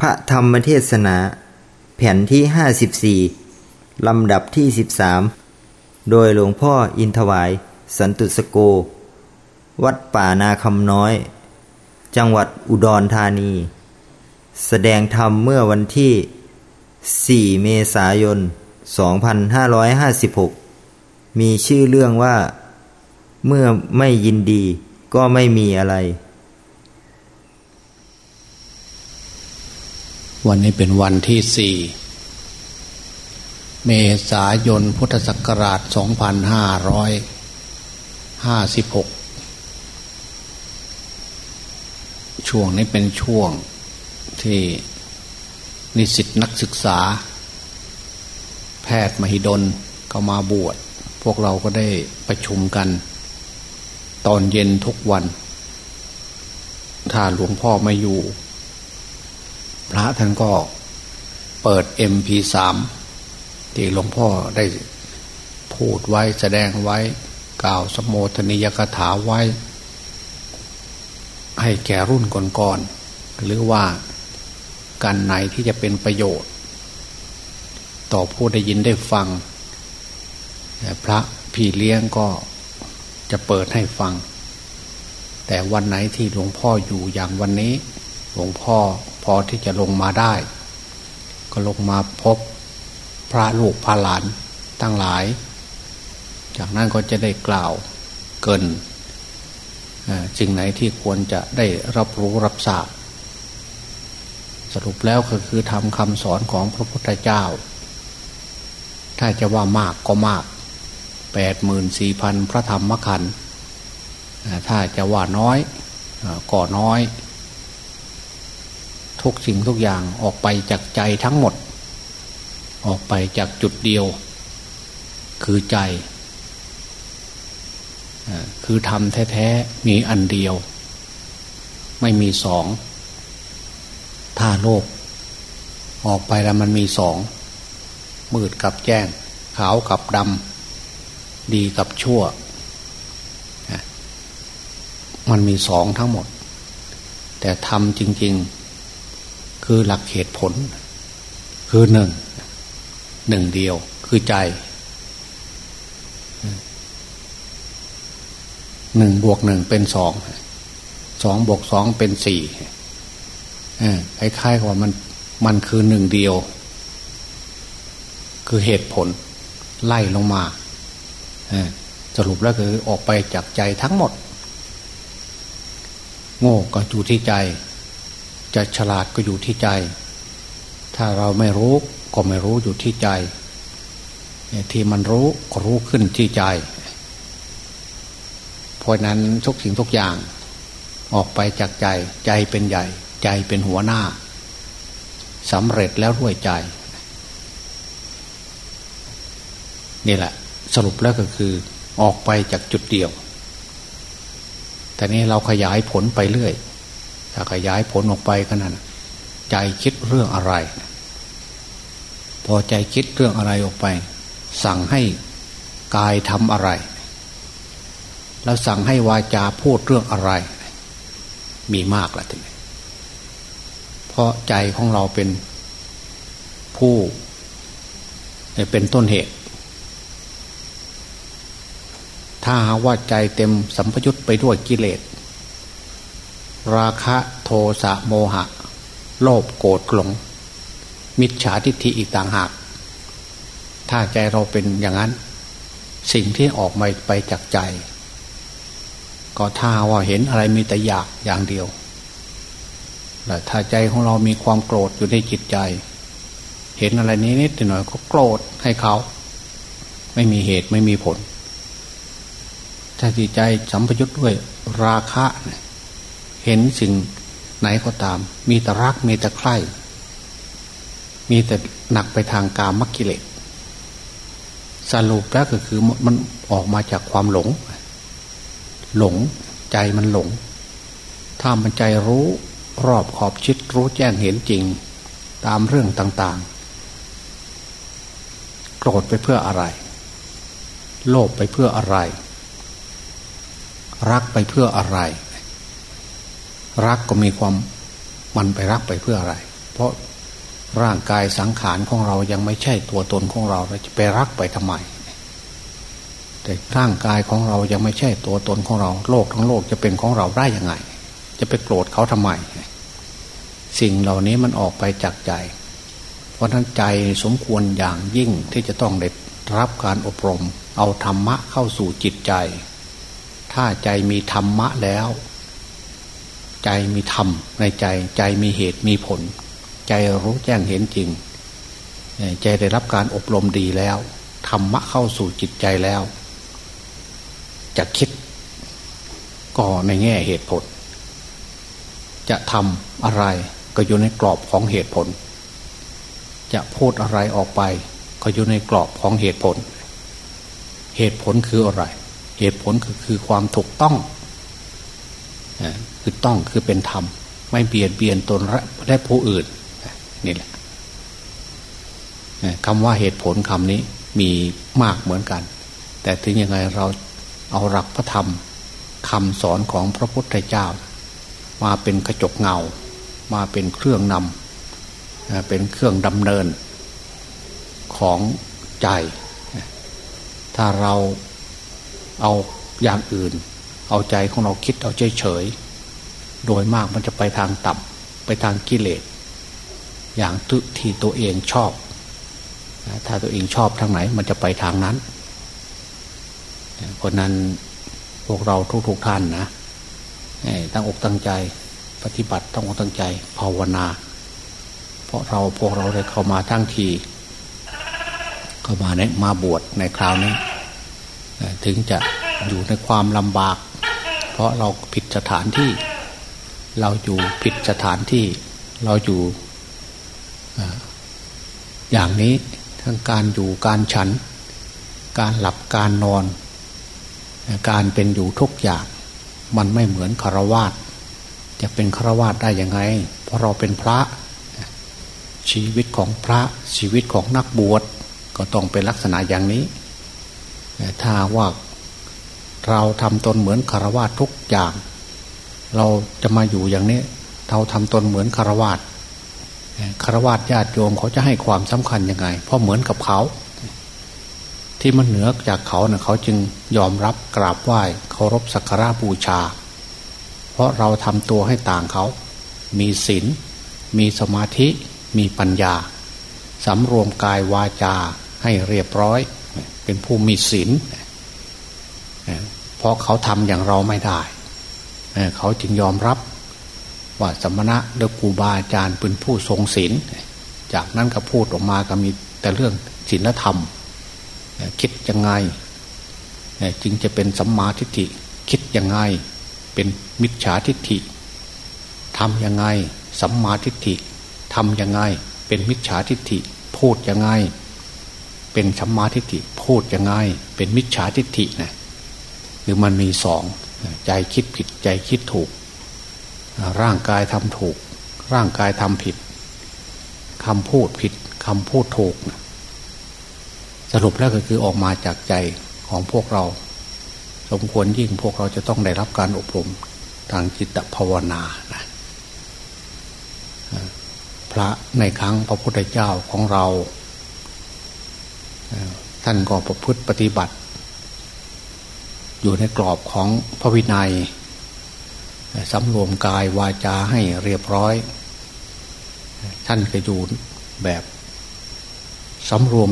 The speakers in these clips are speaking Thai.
พระธรรมเทศนา แผ่นที่ 54 ลำดับที่ 13 โดยหลวงพ่ออินทวาย สันตุสโก วัดป่านาคำน้อย จังหวัดอุดรธานี แสดงธรรมเมื่อวันที่ 4 เมษายน 2556 มีชื่อเรื่องว่า เมื่อไม่ยินดีก็ไม่มีอะไร วันนี้เป็นวันที่สี่เมษายนพุทธศักราช 2556 ช่วงนี้เป็นช่วงที่นิสิตนักศึกษา แพทย์มหิดลก็มาบวช พวกเราก็ได้ประชุมกัน ตอนเย็นทุกวัน ถ้าหลวงพ่อไม่อยู่ พระท่านก็เปิด MP3 ที่หลวงพ่อได้พูดไว้แสดงไว้ กล่าวสมโภชนิยกถาไว้ ให้แก่รุ่นก่อนๆหรือว่าการไหนที่จะเป็นประโยชน์ ต่อผู้ได้ยินได้ฟัง พระพี่เลี้ยงก็จะเปิดให้ฟัง แต่วันไหนที่หลวงพ่ออยู่อย่างวันนี้ หลวงพ่อ พอที่จะลงมาได้ ก็ลงมาพบพระลูกพระหลานตั้งหลาย จากนั้นก็จะได้กล่าวเกินสิ่งไหนที่ควรจะได้รับรู้รับทราบสรุปแล้วก็คือทำคำสอนของพระพุทธเจ้า ถ้าจะว่ามากก็มากแปดหมื่นสี่พันพระธรรมขันธ์ถ้าจะว่าน้อยก็น้อย ทุกสิ่งทุกอย่างออกไปจากใจทั้งหมด ออกไปจากจุดเดียว คือใจ คือทำแท้ๆมีอันเดียว ไม่มีสอง ถ้าโลก ออกไปแล้วมันมีสอง มืดกับแจ้ง ขาวกับดำดีกับชั่ว มันมีสองทั้งหมดแต่ทำจริง ๆ คือหลักเหตุผล คือหนึ่งหนึ่งเดียวคือใจหนึ่งบวกหนึ่งเป็นสองสองบวกสองเป็นสี่คล้ายๆกับว่ามันมันคือหนึ่งเดียว คือเหตุผล ไล่ลงมาสรุปแล้วคือออกไปจากใจทั้งหมด โง่ก็อยู่ที่ใจ จะฉลาดก็อยู่ที่ใจ ถ้าเราไม่รู้ก็ไม่รู้อยู่ที่ใจ ที่มันรู้ก็รู้ขึ้นที่ใจ เพราะนั้นทุกสิ่งทุกอย่างออกไปจากใจ ใจเป็นใหญ่ ใจเป็นหัวหน้าสำเร็จแล้วด้วยใจ นี่แหละ สรุปแล้วก็คือออกไปจากจุดเดียว แต่นี้เราขยายผลไปเรื่อย ถ้าขยายผลออกไปขนาดใจคิดเรื่องอะไร พอใจคิดเรื่องอะไรออกไป สั่งให้กายทำอะไร แล้วสั่งให้วาจาพูดเรื่องอะไร มีมากละทีนี้เพราะใจของเราเป็นผู้เป็นต้นเหตุ ถ้าหาว่าใจเต็มสัมพยุตไปด้วยกิเลส ราคะโทสะโมหะ โลภโกรธหลง มิจฉาทิฏฐิอีกต่างหาก ถ้าใจเราเป็นอย่างนั้น สิ่งที่ออกมาไปจากใจ ก็ถ้าว่าเห็นอะไรมีแต่อยากอย่างเดียวแต่ถ้าใจของเรามีความโกรธอยู่ในจิตใจ เห็นอะไรนี้นิดหน่อยก็โกรธให้เขา ไม่มีเหตุไม่มีผล ถ้าจิตใจสัมพยุตด้วยราคะเเห็นสิ่งไหนก็ตาม มีแต่รักมีแต่ใคร่ มีแต่หนักไปทางกามมักกิเลสสรุปแล้วก็คือมันออกมาจากความหลง หลงใจมันหลง ถ้ามันใจรู้รอบขอบชิดรู้แจ้งเห็นจริง ตามเรื่องต่างๆ โกรธไปเพื่ออะไร โลภไปเพื่ออะไร รักไปเพื่ออะไร รักก็มีความมันไปรักไปเพื่ออะไร เพราะร่างกายสังขารของเรายังไม่ใช่ตัวตนของเราเราจะไปรักไปทำไม แต่ร่างกายของเรายังไม่ใช่ตัวตนของเรา โลกทั้งโลกจะเป็นของเราได้ยังไง จะไปโกรธเขาทำไม สิ่งเหล่านี้มันออกไปจากใจ เพราะนั้นใจสมควรอย่างยิ่งที่จะต้องได้รับการอบรม เอาธรรมะเข้าสู่จิตใจ ถ้าใจมีธรรมะแล้ว ใจมีธรรมในใจใจมีเหตุมีผล ใจรู้แจ้งเห็นจริง ใจได้รับการอบรมดีแล้วธรรมะเข้าสู่จิตใจแล้ว จะคิดก็ในแง่เหตุผล จะทำอะไรก็อยู่ในกรอบของเหตุผล จะพูดอะไรออกไป ก็อยู่ในกรอบของเหตุผล เหตุผลคืออะไร เหตุผลคือคือความถูกต้อง คือต้องคือเป็นธรรม ไม่เบียดเบียนตนและผู้อื่นนี่แหละคำว่าเหตุผลคำนี้มีมากเหมือนกัน แต่ถึงยังไงเราเอาหลักพระธรรมคำสอนของพระพุทธเจ้า มาเป็นกระจกเงา มาเป็นเครื่องนำเป็นเครื่องดำเนินของใจ ถ้าเราเอาอย่างอื่น เอาใจของเราคิดเอาเฉย โดยมากมันจะไปทางต่ำไปทางกิเลส อย่างที่ตัวเองชอบ ถ้าตัวเองชอบทางไหน มันจะไปทางนั้นเพราะนั้นพวกเราทุกๆท่านนะตั้งอกตั้งใจปฏิบัติต้องอกตั้งใจภาวนา เพราะเราพวกเราได้เข้ามาทั้งทีเข้ามาในมาบวชในคราวนี้ถึงจะอยู่ในความลำบาก เพราะเราผิดสถานที่ เราอยู่ผิดสถานที่เราอยู่อย่างนี้ทั้งการอยู่การฉัน การหลับการนอน การเป็นอยู่ทุกอย่าง มันไม่เหมือนคารวาสจะเป็นคารวาสได้ยังไง เพราะเราเป็นพระ ชีวิตของพระชีวิตของนักบวชก็ต้องเป็นลักษณะอย่างนี้ ถ้าว่าเราทำตนเหมือนคารวาสทุกอย่าง เราจะมาอยู่อย่างนี้ เราทำตนเหมือนคารวาสคารวาสญาติโยมเขาจะให้ความสำคัญยังไง เพราะเหมือนกับเขา ที่มันเหนือจากเขาเนะ่ยเขาจึงยอมรับกราบไหว้เคารพสักการะบูชา เพราะเราทำตัวให้ต่างเขา มีศีลมีสมาธิ มีปัญญาสำรวมกายวาจาให้เรียบร้อย เป็นผู้มีศีลเพราะเขาทำอย่างเราไม่ได้ เขาจึงยอมรับว่าสมณะเดกูบาอาจารย์เป็นผู้ทรงศีลจากนั้นก็พูดออกมาก็มีแต่เรื่องศีลธรรม คิดยังไงจึงจะเป็นสัมมาทิฏฐิคิดยังไงเป็นมิจฉาทิฏฐิทำยังไงสัมมาทิฏฐิทำยังไงเป็นมิจฉาทิฏฐิ พูดยังไง เป็นสัมมาทิฏฐิพูดยังไง เป็นมิจฉาทิฏฐินะหรือมันมีสอง ใจคิดผิดใจคิดถูก ร่างกายทำถูก ร่างกายทำผิดคำพูดผิดคำพูดถูก สรุปแล้วก็คือออกมาจากใจของพวกเรา สมควรยิ่งพวกเราจะต้องได้รับการอบรมทางจิตภาวนานะพระในครั้งพระพุทธเจ้าของเรา ท่านก็ประพฤติปฏิบัติ อยู่ในกรอบของพระวินัยสำรวมกายวาจาให้เรียบร้อย ท่านก็อยู่แบบสำรวม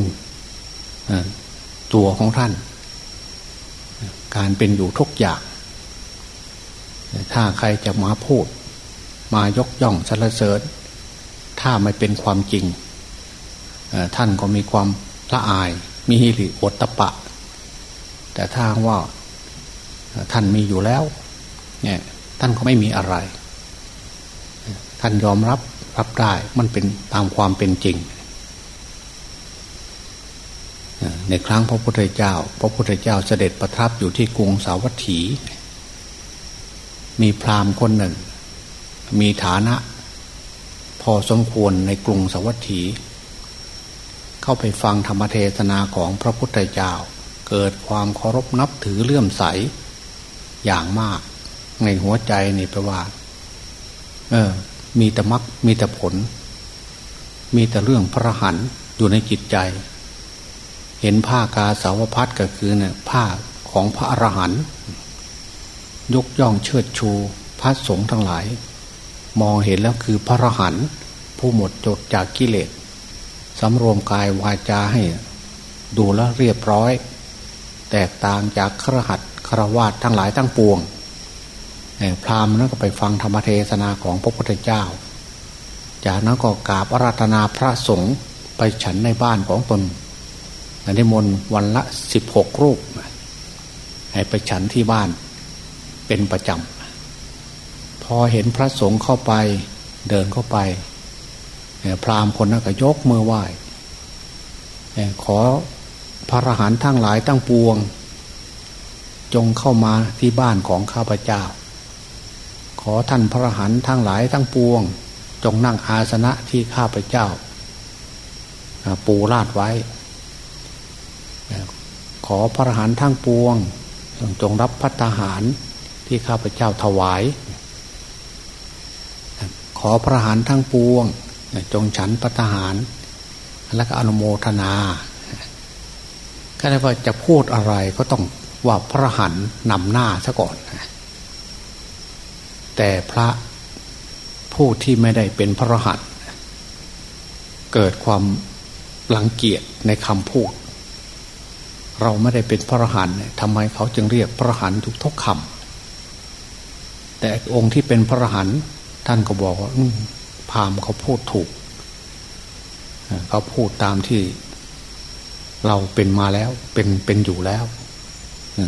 ตัวของท่าน การเป็นอยู่ทุกอย่าง ถ้าใครจะมาพูด มายกย่องสรรเสริญ ถ้าไม่เป็นความจริง ท่านก็มีความละอาย มีหิริโอตตะปะ แต่ถ้าว่า ท่านมีอยู่แล้วเนี่ยท่านก็ไม่มีอะไร ท่านยอมรับรับได้มันเป็นตามความเป็นจริง ในครั้งพระพุทธเจ้า พระพุทธเจ้าเสด็จประทับอยู่ที่กรุงสาวัตถี มีพราหมณ์คนหนึ่ง มีฐานะ พอสมควรในกรุงสาวัตถี เข้าไปฟังธรรมเทศนาของพระพุทธเจ้า เกิดความเคารพนับถือเลื่อมใส อย่างมาก ในหัวใจนี่แปลว่า เออ มีแต่มักมีแต่ผล มีแต่เรื่องพระหันอยู่ในจิตใจ เห็นผ้ากาสาวพัดก็คือเนี่ยผ้าของพระอรหันต์ยกย่องเชิดชูพระสงฆ์ทั้งหลาย มองเห็นแล้วคือพระอรหันต์ผู้หมดจดจากกิเลสสำรวมกายวาจาให้ ดูแลเรียบร้อย แตกต่างจากครหัส ครวาดทั้งหลายทั้งปวงพราหมณ์นั้นก็ไปฟังธรรมเทศนาของพระพุทธเจ้า จากนั้นก็กราบอาราธนาพระสงฆ์ไปฉันในบ้านของตนในมนวันละสิบหกรูป ให้ไปฉันที่บ้านเป็นประจำ พอเห็นพระสงฆ์เข้าไปเดินเข้าไป พราหมณ์คนนั้นก็ยกมือไหว้ ขอพระอรหันต์ทั้งหลายตั้งปวง จงเข้ามาที่บ้านของข้าพเจ้า ขอท่านพระหันทั้งหลายทั้งปวง จงนั่งอาสนะที่ข้าพเจ้า ปูลาดไว้ ขอพระหันทั้งปวง จงรับพัฒหารที่ข้าพเจ้าถวาย ขอพระหันทั้งปวง จงฉันพัฒหาร และก็อนุโมทนาก็ได้ว่าจะพูดอะไรก็ต้อง ว่าพระหันนำหน้าซะก่อน แต่พระผู้ที่ไม่ได้เป็นพระหัสเกิดความลังเกียจในคำพูด เราไม่ได้เป็นพระหันทำไมเขาจึงเรียกพระหันทุกทุกคำแต่องค์ที่เป็นพระหันท่านก็บอกว่าพามเขาพูดถูก เขาพูดตามที่เราเป็นมาแล้วเป็นเป็นอยู่แล้ว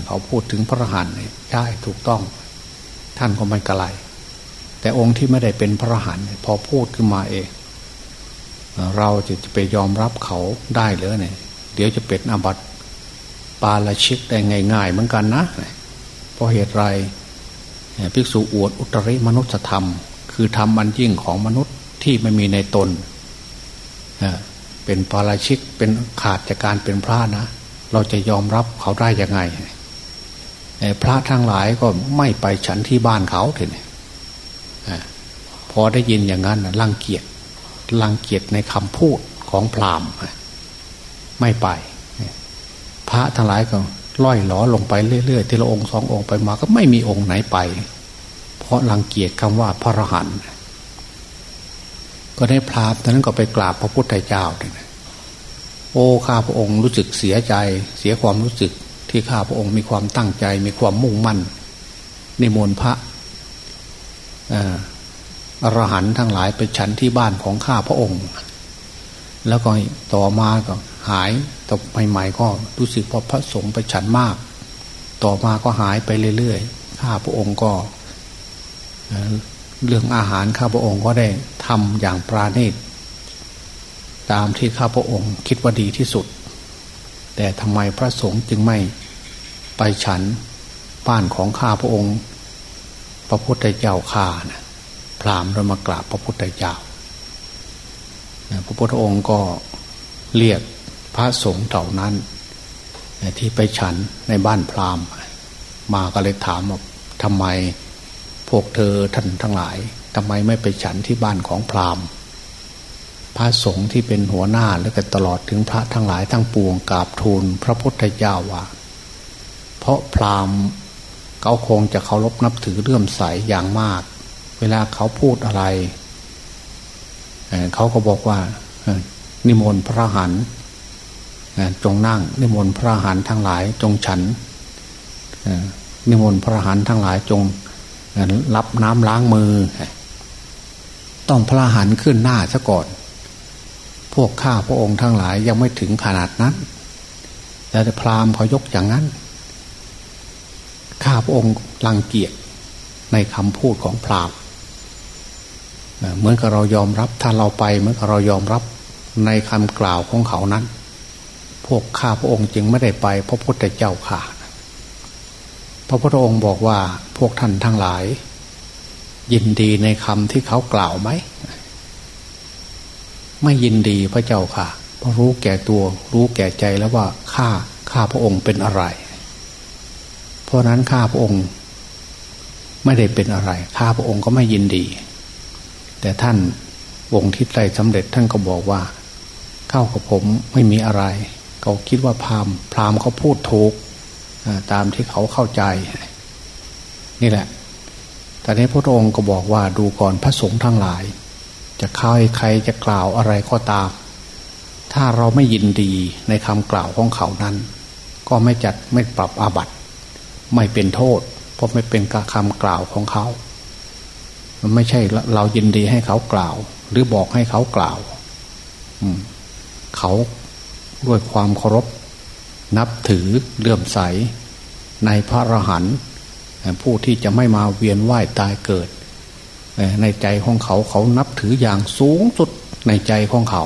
เขาพูดถึงพระรหันต์ใช่ถูกต้อง ท่านก็ไม่กระไรแต่องค์ที่ไม่ได้เป็นพระหันพอพูดขึ้นมาเอง เราจะไปยอมรับเขาได้หรือเนี่ยเดี๋ยวจะเป็นอาบัติปาละชิกได้ง่าย ๆ เหมือนกันนะเพราะเหตุไรภิกษุอวดอุตริมนุษยธรรม คือธรรมอันยิ่งของมนุษย์ที่ไม่มีในตนเป็นปาราชิกเป็นขาดจากการเป็นพระนะ เราจะยอมรับเขาได้ยังไงพระทั้งหลายก็ไม่ไปฉันที่บ้านเขาเถอะพอได้ยินอย่างนั้นรังเกียจรังเกียจในคำพูดของพราหมณ์ไม่ไป พระทั้งหลายก็ล่อยหลอลงไปเรื่อยๆทีละองค์สององค์ไปมาก็ไม่มีองค์ไหนไป เพราะรังเกียจคำว่าพระรหันต์ก็ได้พราหมณ์นั้นก็ไปกราบพระพุทธเจ้าเนี่ย โอ้ข้าพระองค์รู้สึกเสียใจ เสียความรู้สึกที่ข้าพระองค์มีความตั้งใจ มีความมุ่งมั่นในมนต์พระอรหันทั้งหลายไปฉันที่บ้านของข้าพระองค์ แล้วก็ต่อมาก็หายต่อใหม่ๆก็รู้สึกว่าพระสงฆ์ไปฉันมาก ต่อมาก็หายไปเรื่อยๆข้าพระองค์ก็เรื่องอาหารข้าพระองค์ก็ได้ทำอย่างปราณีต ตามที่ข้าพระองค์คิดว่าดีที่สุด แต่ทำไมพระสงฆ์จึงไม่ไปฉันบ้านของข้าพระองค์ พระพุทธเจ้าข้านะพรามเรามากราบพระพุทธเจ้าพระพุทธองค์ก็เรียกพระสงฆ์เหล่านั้น ที่ไปฉันในบ้านพรามมาก็เลยถามว่าทำไมพวกเธอท่านทั้งหลายทำไมไม่ไปฉันที่บ้านของพราหมณ์ พระสงฆ์ที่เป็นหัวหน้าและก็ตลอดถึงพระทั้งหลายทั้งปวงกราบทูลพระพุทธเจ้าว่า เพราะพราหมณ์เขาคงจะเคารพนับถือเลื่อมใสอย่างมาก เวลาเขาพูดอะไรเขาก็บอกว่านิมนต์พระหันจงนั่ง นิมนต์พระหันทั้งหลายจงฉันนิมนต์พระหันทั้งหลายจงรับน้ำล้างมือ ต้องพระหันขึ้นหน้าซะก่อน พวกข้าพระองค์ทั้งหลายยังไม่ถึงขนาดนั้น แต่พราหมณ์เขายกอย่างนั้น ข้าพระองค์รังเกียจในคำพูดของพราหมณ์เหมือนกับเรายอมรับถ้าเราไปเหมือนกับเรายอมรับในคำกล่าวของเขานั้น พวกข้าพระองค์จึงไม่ได้ไปเพราะพุทธเจ้าข่าพระพุทธองค์บอกว่าพวกท่านทั้งหลาย ยินดีในคำที่เขากล่าวไหม ไม่ยินดีพระเจ้าค่ะ เพราะรู้แก่ตัว รู้แก่ใจแล้วว่าข้าข้าพระองค์เป็นอะไร เพราะนั้นข้าพระองค์ ไม่ได้เป็นอะไร ข้าพระองค์ก็ไม่ยินดี แต่ท่านองค์ที่ได้สำเร็จท่านก็บอกว่า เข้ากับผมไม่มีอะไร เขาคิดว่าพราหมณ์พราหมณ์เขาพูดถูกตามที่เขาเข้าใจ นี่แหละแต่นี้พระองค์ก็บอกว่าดูก่อนพระสงฆ์ทั้งหลาย จะใครใครจะกล่าวอะไรก็ตาม ถ้าเราไม่ยินดีในคำกล่าวของเขานั้น ก็ไม่จัดไม่ปรับอาบัติ ไม่เป็นโทษ เพราะไม่เป็นคำกล่าวของเขา มันไม่ใช่เรายินดีให้เขากล่าว หรือบอกให้เขากล่าวเขาด้วยความเคารพ นับถือเลื่อมใส ในพระอรหันต์ผู้ที่จะไม่มาเวียนว่ายตายเกิด ในใจของเขาเขานับถืออย่างสูงสุดในใจของเขา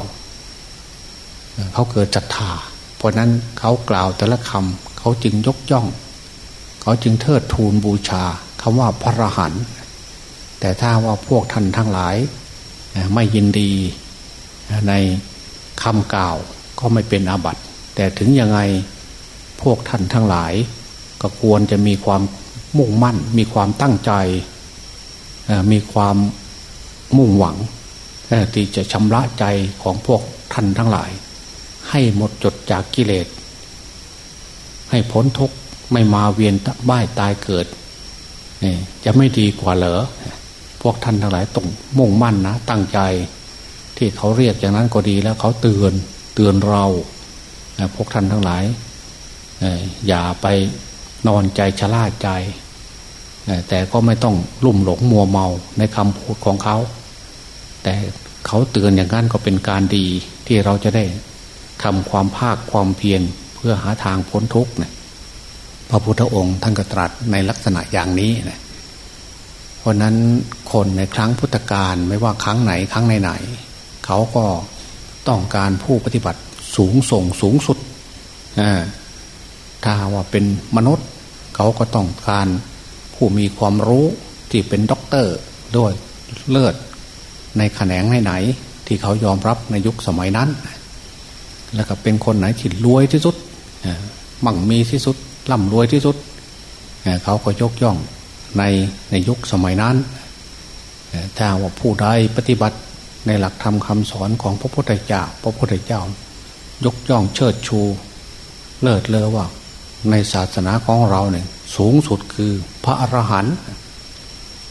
เขาเกิดศรัทธา เพราะนั้นเขากล่าวแต่ละคำเขาจึงยกย่อง เขาจึงเทิดทูนบูชาคำว่าพระหันแต่ถ้าว่าพวกท่านทั้งหลาย ไม่ยินดีในคำกล่าวก็ไม่เป็นอาบัติ แต่ถึงยังไงพวกท่านทั้งหลาย ก็ควรจะมีความมุ่งมั่นมีความตั้งใจ มีความมุ่งหวังที่จะชำระใจของพวกท่านทั้งหลาย ให้หมดจดจากกิเลส ให้พ้นทุกข์ไม่มาเวียนบ้ายตายเกิดจะไม่ดีกว่าเหรอพวกท่านทั้งหลายต้องมุ่งมั่นนะ ตั้งใจ ที่เขาเรียกอย่างนั้นก็ดีแล้วเขาเตือนเตือนเราพวกท่านทั้งหลายอย่าไปนอนใจชะล่าใจ แต่ก็ไม่ต้องลุ่มหลงมัวเมาในคำพูดของเขา แต่เขาเตือนอย่างนั้นก็เป็นการดีที่เราจะได้ทำความภาคความเพียรเพื่อหาทางพ้นทุกข์เนี่ยพระพุทธองค์ท่านก็ตรัสในลักษณะอย่างนี้นะเพราะนั้นคนในครั้งพุทธกาลไม่ว่าครั้งไหนครั้งไหนๆเขาก็ต้องการผู้ปฏิบัติสูงส่งสูงสุดถ้าว่าเป็นมนุษย์ เขาก็ต้องการ ผู้มีความรู้ที่เป็นด็อกเตอร์ด้วยเลิศในแขนงไหนๆที่เขายอมรับในยุคสมัยนั้น แล้วก็เป็นคนไหนที่รวยที่สุดมั่งมีที่สุดร่ำรวยที่สุด เขาก็ยกย่องในในยุคสมัยนั้นถ้าว่าผู้ใดปฏิบัติในหลักธรรมคำสอนของพระพุทธเจ้า พระพุทธเจ้า ยกย่องเชิดชู เลิศเลอว่า ในศาสนาของเราเนี่ย สูงสุดคือพระอรหันต์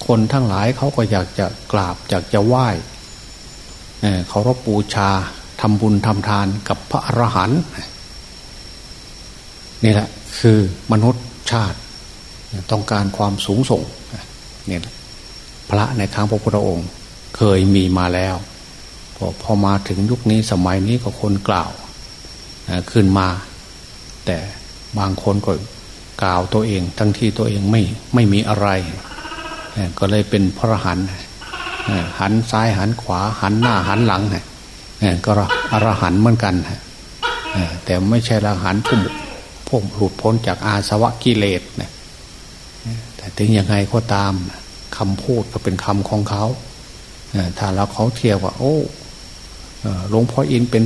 คนทั้งหลายเขาก็อยากจะกราบอยากจะไหว้เขารบบูชาทำบุญทำทานกับพระอรหันต์นี่แหละคือมนุษย์ชาติ ต้องการความสูงส่งนี่พระในครั้งพระพุทธองค์เคยมีมาแล้วพอพอมาถึงยุคนี้สมัยนี้ก็คนกล่าวขึ้นมา แต่บางคนก็ กล่าวตัวเอง ทั้งที่ตัวเองไม่ไม่มีอะไร ก็เลยเป็นพระหันหันซ้ายหันขวา หันหน้าหันหลังก็อรหันเหมือนกันแต่ไม่ใช่ละหันผู้ผู้หลุดพ้นจากอาสวะกิเลสแต่ถึงยังไงก็ตามคำพูดก็เป็นคำของเขาถ้าเราเขาเทียบว่า โอ้หลวงพ่ออินเป็น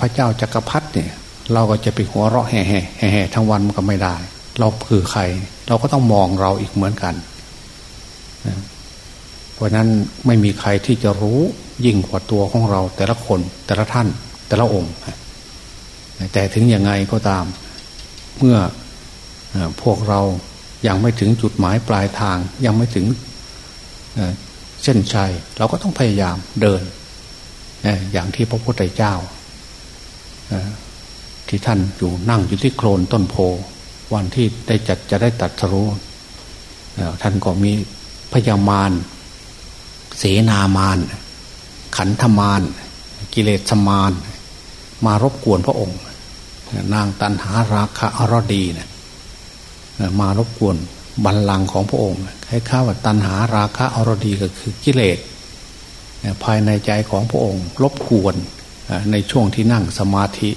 พระเจ้าจักรพรรดิเนี่ย เราก็จะไปหัวเราะแห่แห่แห่ทั้งวันมันก็ไม่ได้ เราคือใคร เราก็ต้องมองเราอีกเหมือนกันเพราะนั้นไม่มีใครที่จะรู้ยิ่งกว่าตัวของเรา แต่ละคนแต่ละท่าน แต่ละองค์ แต่ถึงยังไงก็ตาม เมื่อพวกเรายังไม่ถึงจุดหมายปลายทาง ยังไม่ถึงเส้นชัย เราก็ต้องพยายามเดิน อย่างที่พระพุทธเจ้า ที่ท่านอยู่นั่งอยู่ที่โคลนต้นโพ วันที่ได้จัดจะได้ตัดสรู้ท่านก็มีพยามารเสนามารขันธมารกิเลสมารมารบกวนพระองค์ นางตันหาราคะอรดีนะมารบกวนบัลลังก์ของพระองค์ให้ข้าว่าตันหาราคะอรดีก็คือกิเลสภายในใจของพระองค์ รบกวนในช่วงที่นั่งสมาธิ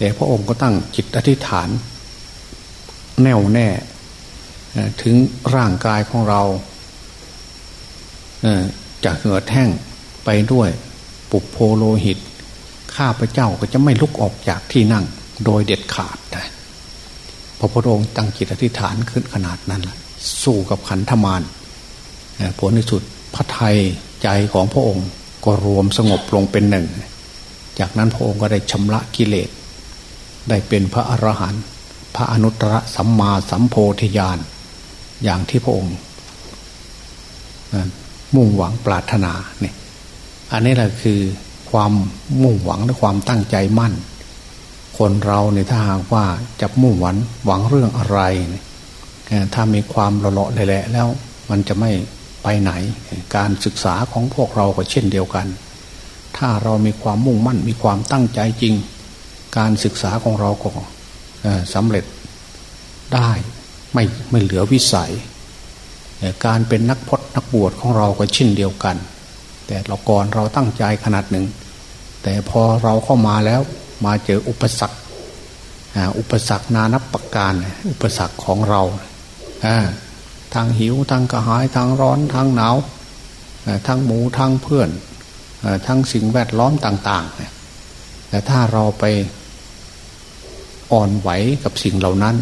แต่พระองค์ก็ตั้งจิตอธิษฐาน แน่วแน่ถึงร่างกายของเราจะเหือแห้งไปด้วยปุบโพโลหิต ข้าพเจ้าก็จะไม่ลุกออกจากที่นั่งโดยเด็ดขาดนะพระพุทธองค์ตั้งจิตอธิษฐานขึ้นขนาดนั้นละสู้กับขันธมารผลในสุดพระไทยใจของพระองค์ก็รวมสงบลงเป็นหนึ่ง จากนั้นพระองค์ก็ได้ชำระกิเลส ได้เป็นพระอรหันต์พระอนุตตรสัมมาสัมโพธิญาณอย่างที่พระองค์มุ่งหวังปรารถนาเนี่ยอันนี้แหละคือความมุ่งหวังและความตั้งใจมั่น คนเราเนี่ยถ้าหากว่าจะมุ่งหวังหวังเรื่องอะไร ถ้ามีความละเลาะแหละแล้วมันจะไม่ไปไหน การศึกษาของพวกเราก็เช่นเดียวกัน ถ้าเรามีความมุ่งมั่นมีความตั้งใจจริง การศึกษาของเราก็สำเร็จได้ไม่ไม่เหลือวิสัย การเป็นนักพจนักบวชของเราก็เช่นเดียวกัน แต่เราก่อนเราตั้งใจขนาดหนึ่ง แต่พอเราเข้ามาแล้วมาเจออุปสรรคอุปสรรคนานับประการ อุปสรรคของเราทางหิวทางกระหายทางร้อนทางหนาวทางหมูทางเพื่อนทั้งสิ่งแวดล้อมต่าง ๆ แต่ถ้าเราไป อ่อนไหวกับสิ่งเหล่านั้น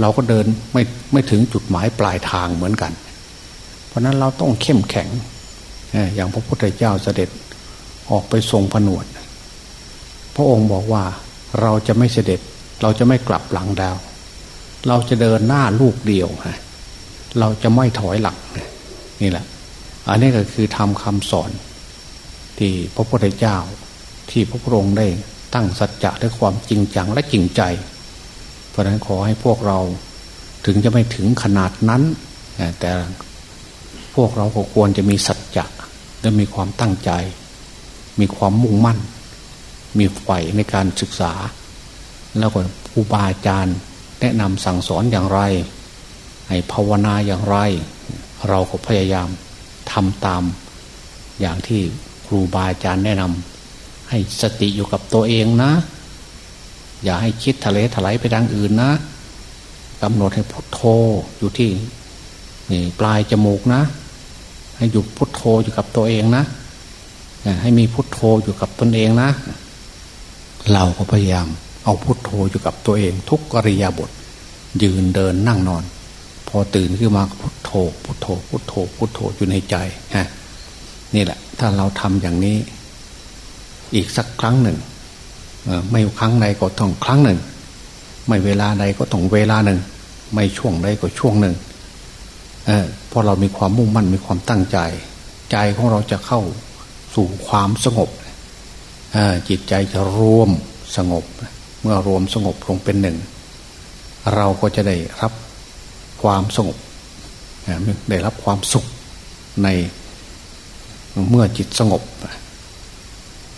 เราก็เดินไม่ไม่ถึงจุดหมายปลายทางเหมือนกัน เพราะนั้นเราต้องเข้มแข็งอย่างพระพุทธเจ้าเสด็จออกไปทรงผนวด พระองค์บอกว่าเราจะไม่เสด็จเราจะไม่กลับหลังดาว เราจะเดินหน้าลูกเดียวฮะเราจะไม่ถอยหลังนี่แหละ อันนี้ก็คือทำคำสอน ที่พระพุทธเจ้าที่พระพุทธองค์ได้ตั้งสัจจะและความจริงจังและจริงใจ เพราะนั้นขอให้พวกเราถึงจะไม่ถึงขนาดนั้น แต่พวกเราก็ควรจะมีสัจจะและมีความตั้งใจ มีความมุ่งมั่น มีไฟในการศึกษา แล้วก็ครูบาอาจารย์แนะนำสั่งสอนอย่างไร ให้ภาวนาอย่างไร เราก็พยายามทำตามอย่างที่ครูบาอาจารย์แนะนำให้สติอยู่กับตัวเองนะ อย่าให้คิดทะเลถลายไปทางอื่นนะกำหนดให้พุทโธอยู่ที่นี่ปลายจมูกนะ ให้อยู่พุทโธอยู่กับตัวเองนะให้มีพุทโธอยู่กับตนเองนะ เราก็พยายาม เอาพุทโธอยู่กับตัวเอง ทุกอริยาบท ยืนเดินนั่งนอน พอตื่นขึ้นมาพุทโธ พุทโธ พุทโธ พุทโธอยู่ในใจฮะนี่แหละ ถ้าเราทำอย่างนี้ อีกสักครั้งหนึ่ง ไม่ครั้งใดก็ต้องครั้งหนึ่ง ไม่เวลาใดก็ต้องเวลาหนึ่ง ไม่ช่วงใดก็ช่วงหนึ่งเออพอเรามีความมุ่งมั่นมีความตั้งใจ ใจของเราจะเข้าสู่ความสงบจิตใจจะรวมสงบ เมื่อรวมสงบลงเป็นหนึ่ง เราก็จะได้รับความสงบได้รับความสุขในเมื่อจิตสงบ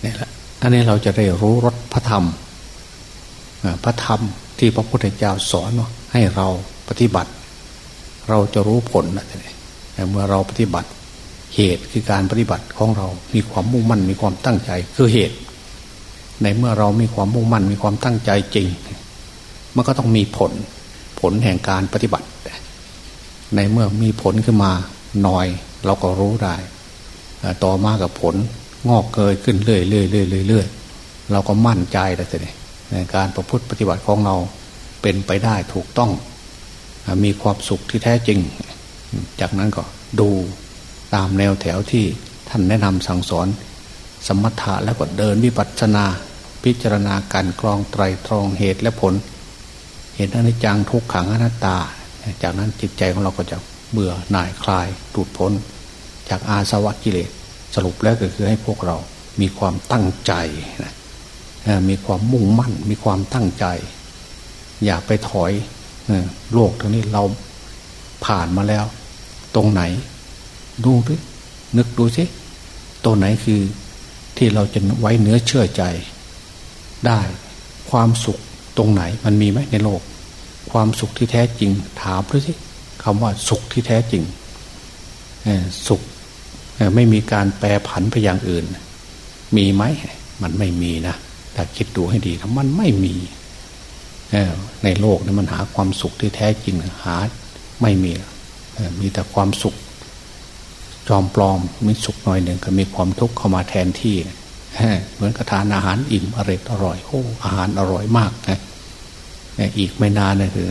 นี่แหละ อันนี้เราจะได้รู้รสพระธรรมพระธรรมที่พระพุทธเจ้าสอนให้เราปฏิบัติ เราจะรู้ผลนะแต่เมื่อเราปฏิบัติเหตุคือการปฏิบัติของเรา มีความมุ่งมั่น มีความตั้งใจคือเหตุ ในเมื่อเรามีความมุ่งมั่น มีความตั้งใจจริง มันก็ต้องมีผล ผลแห่งการปฏิบัติ ในเมื่อมีผลขึ้นมาหน่อย เราก็รู้ได้ ต่อมากับผล งอกเกยขึ้นเรื่อยเรื่อยเรื่อยเรื่อยเราก็มั่นใจแล้วสิในการประพฤติปฏิบัติของเราเป็นไปได้ถูกต้อง มีความสุขที่แท้จริง จากนั้นก็ดูตามแนวแถวที่ท่านแนะนำสั่งสอน สมถะแล้วก็เดินวิปัสสนา พิจารณาการกรองไตรตรองเหตุและผล เห็นอนิจจังทุกขังอนัตตา จากนั้นจิตใจของเราก็จะเบื่อหน่ายคลายหลุดพ้น จากอาสวะกิเลส สรุปแล้วก็คือให้พวกเรามีความตั้งใจนะมีความมุ่งมั่น มีความตั้งใจ อย่าไปถอยโลกทั้งนี้เราผ่านมาแล้ว ตรงไหน ดูดินึกดูสิตรงไหนคือที่เราจะไว้เนื้อเชื่อใจ ได้ความสุขตรงไหนมันมีไหมในโลก ความสุขที่แท้จริง ถามด้วยสิคำว่าสุขที่แท้จริงสุข ไม่มีการแปรผันไปอย่างอื่น มีไหมมันไม่มีนะแต่คิดดูให้ดีถ้ามันไม่มีในโลกนี้มันหาความสุขที่แท้จริงหาไม่มีมีแต่ความสุข จอมปลอมมีสุขหน่อยหนึ่งก็มีความทุกข์เข้ามาแทนที่เหมือนกระทานอาหารอิ่มอร่อยอร่อยโอ้อาหารอร่อยมากนะอีกไม่นานนะคือ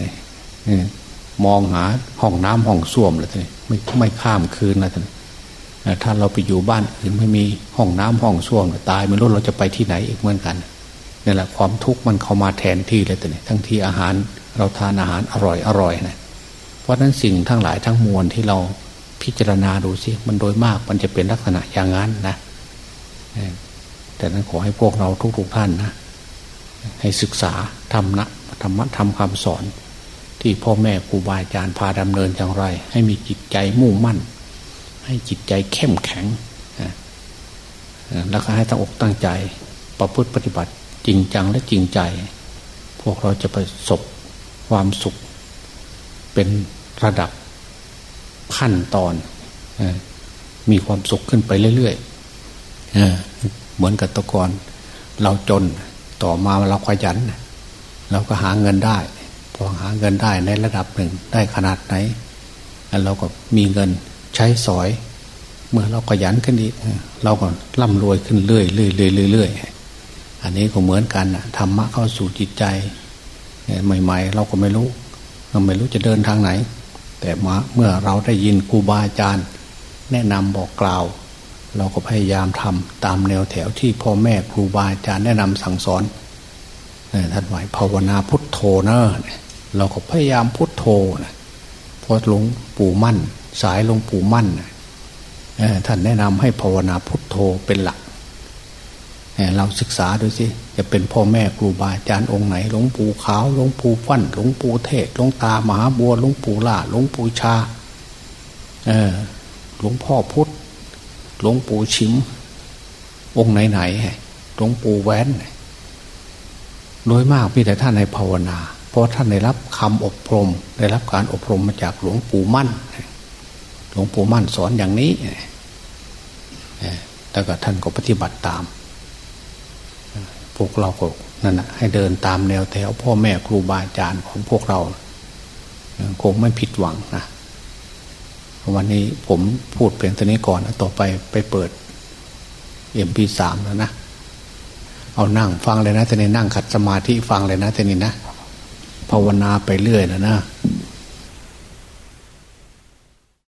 มองหาห้องน้ำห้องส้วมเลยทีไม่ไม่ข้ามคืนนะท่าน ถ้าเราไปอยู่บ้านอื่นไม่มีห้องน้ำห้องส้วมตายไม่รู้เราจะไปที่ไหนอีกเหมือนกันนี่แหละความทุกข์มันเข้ามาแทนที่เลยแต่เนี่ยทั้งที่อาหารเราทานอาหารอร่อยอร่อยนะเพราะนั้นสิ่งทั้งหลายทั้งมวลที่เราพิจารณาดูสิมันโดยมากมันจะเป็นลักษณะอย่างนั้นนะแต่นั้นขอให้พวกเราทุกๆท่านนะให้ศึกษาทำนะธรรมะทำคำสอน ที่พ่อแม่ครูบาอาจารย์พาดำเนินอย่างไร ให้มีจิตใจมุ่งมั่น ให้จิตใจเข้มแข็งแล้วก็ให้ตั้งอกตั้งใจ ประพฤติปฏิบัติจริงจังและจริงใจ พวกเราจะประสบความสุข เป็นระดับขั้นตอนมีความสุขขึ้นไปเรื่อยๆเหมือนกับตะกอนเราจนต่อมาเราขยัน เราก็หาเงินได้ พอหาเงินได้ในระดับหนึ่งได้ขนาดไหนเราก็มีเงิน ใช้สอย เมื่อเราขยันขึ้นอีกเราก็ร่ำรวยขึ้นเรื่อยเรื่อยเรื่อยเรื่อยอันนี้ก็เหมือนกันนะธรรมะเข้าสู่จิตใจใหม่ ๆ เราก็ไม่รู้เราไม่รู้จะเดินทางไหน แต่มาเมื่อเราได้ยินครูบาอาจารย์ แนะนำบอกกล่าว เราก็พยายามทำตามแนวแถวที่พ่อแม่ครูบาอาจารย์แนะนำสั่งสอนท่านไหวภาวนาพุทโธเนอะเราก็พยายามพุทโธนะพราะหลวงปู่มั่น สายหลวงปู่มั่นท่านแนะนำให้ภาวนาพุทโธเป็นหลักเราศึกษาดูสิจะเป็นพ่อแม่ครูบาอาจารย์องค์ไหนหลวงปู่ขาวหลวงปู่ฟั่นหลวงปู่เทศหลวงตามหาบัวหลวงปู่ล่าหลวงปู่ชาหลวงพ่อพุทธหลวงปู่ชิม องค์ไหนไหนหลวงปู่แว้นโดยมากพี่แต่ท่านในภาวนา เพราะท่านได้รับคำอบรม ได้รับการอบรมมาจากหลวงปู่มั่น หลวงปู่มั่นสอนอย่างนี้แต่ก็ท่านก็ปฏิบัติตาม พวกเราก็นั่นนะให้เดินตามแนวแถวพ่อแม่ครูบาอาจารย์ของพวกเรา คงไม่ผิดหวังนะวันนี้ผมพูดเพียงตัวนี้ก่อนนะต่อไปไปเปิดเอ็มพีสามแล้วนะ เอานั่งฟังเลยนะแต่นี่นั่งขัดสมาธิฟังเลยนะแต่นี่นะ ภาวนาไปเรื่อยนะนะ